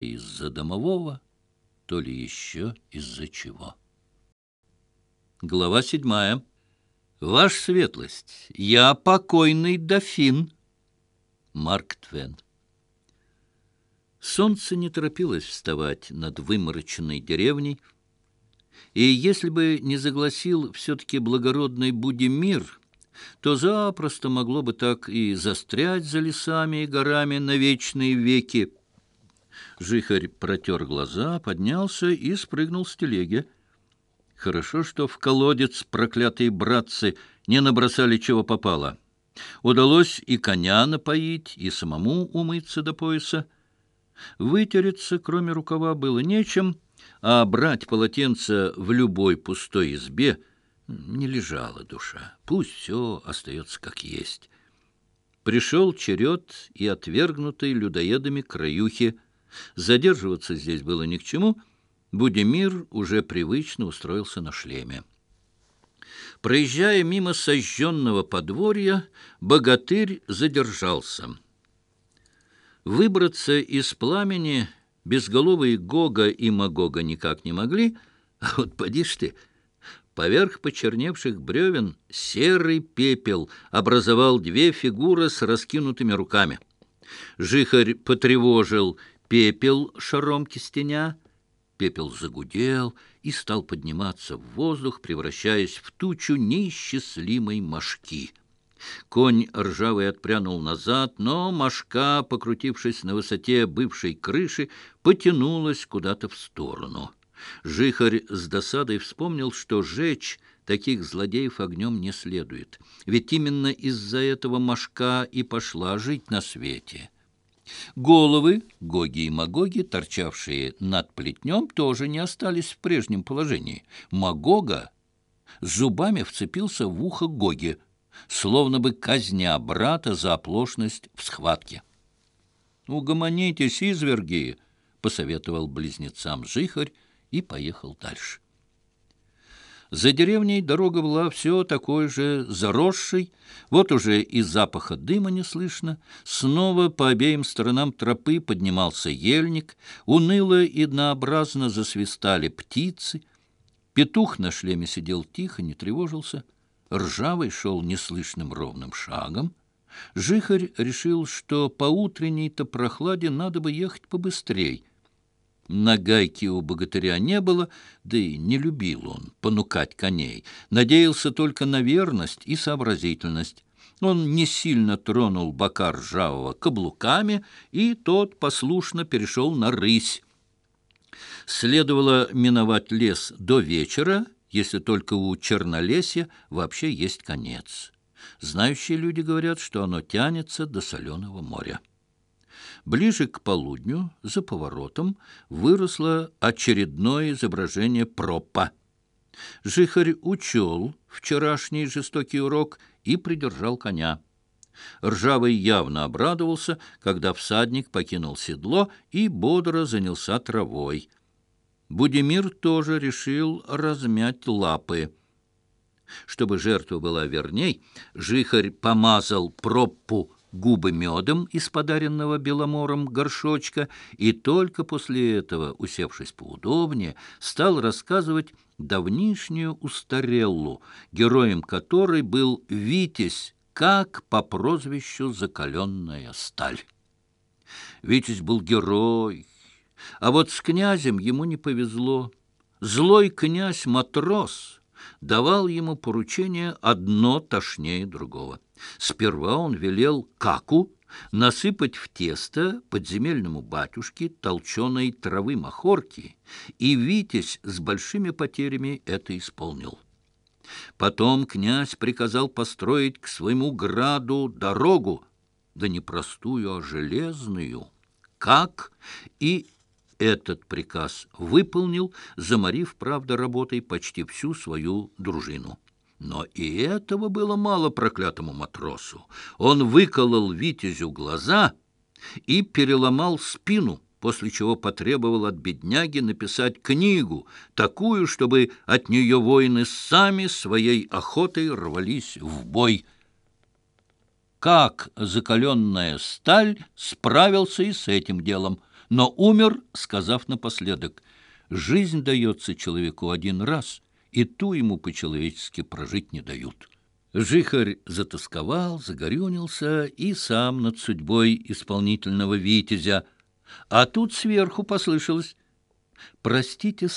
из-за домового, то ли еще из-за чего. Глава седьмая. «Ваша светлость, я покойный дофин». Марк Твен. Солнце не торопилось вставать над вымороченной деревней, и если бы не загласил все-таки благородный Будимир, то запросто могло бы так и застрять за лесами и горами на вечные веки, Жихарь протер глаза, поднялся и спрыгнул с телеги. Хорошо, что в колодец проклятые братцы не набросали чего попало. Удалось и коня напоить, и самому умыться до пояса. Вытереться, кроме рукава, было нечем, а брать полотенце в любой пустой избе не лежала душа. Пусть все остается как есть. Пришел черед и отвергнутый людоедами краюхи Задерживаться здесь было ни к чему. Будимир уже привычно устроился на шлеме. Проезжая мимо сожженного подворья, богатырь задержался. Выбраться из пламени безголовые Гога и Магога никак не могли, а вот поди ж ты, Поверх почерневших бревен серый пепел образовал две фигуры с раскинутыми руками. Жихарь потревожил Пепел шаром кистеня, пепел загудел и стал подниматься в воздух, превращаясь в тучу неисчислимой мошки. Конь ржавый отпрянул назад, но мошка, покрутившись на высоте бывшей крыши, потянулась куда-то в сторону. Жихарь с досадой вспомнил, что жечь таких злодеев огнем не следует, ведь именно из-за этого мошка и пошла жить на свете. Головы Гоги и Магоги, торчавшие над плетнем, тоже не остались в прежнем положении. Магога зубами вцепился в ухо Гоги, словно бы казня брата за оплошность в схватке. «Угомонитесь, изверги!» — посоветовал близнецам жихарь и поехал дальше. За деревней дорога была все такой же заросшей, вот уже и запаха дыма не слышно. Снова по обеим сторонам тропы поднимался ельник, уныло и однообразно засвистали птицы. Петух на шлеме сидел тихо, не тревожился. Ржавый шел неслышным ровным шагом. Жихарь решил, что по утренней-то прохладе надо бы ехать побыстрей. На гайке у богатыря не было, да и не любил он понукать коней, надеялся только на верность и сообразительность. Он не сильно тронул бока ржавого каблуками, и тот послушно перешел на рысь. Следовало миновать лес до вечера, если только у чернолесья вообще есть конец. Знающие люди говорят, что оно тянется до соленого моря. Ближе к полудню, за поворотом, выросло очередное изображение пропа — Жихарь учел вчерашний жестокий урок и придержал коня. Ржавый явно обрадовался, когда всадник покинул седло и бодро занялся травой. Будимир тоже решил размять лапы. Чтобы жертва была верней, жихарь помазал проппу губы медом из подаренного беломором горшочка и только после этого, усевшись поудобнее, стал рассказывать давнишнюю устареллу, героем которой был Витязь, как по прозвищу «Закаленная сталь». Витязь был герой, а вот с князем ему не повезло. Злой князь-матрос — давал ему поручение одно тошнее другого. Сперва он велел каку насыпать в тесто подземельному батюшке толченой травы махорки, и Витязь с большими потерями это исполнил. Потом князь приказал построить к своему граду дорогу, да не простую, а железную, как и этот приказ выполнил, заморив, правда, работой почти всю свою дружину. Но и этого было мало проклятому матросу. Он выколол Витязю глаза и переломал спину, после чего потребовал от бедняги написать книгу, такую, чтобы от нее воины сами своей охотой рвались в бой. Как закаленная сталь справился и с этим делом – но умер, сказав напоследок, «Жизнь дается человеку один раз, и ту ему по-человечески прожить не дают». Жихарь затасковал, загорюнился и сам над судьбой исполнительного витязя. А тут сверху послышалось «Простите,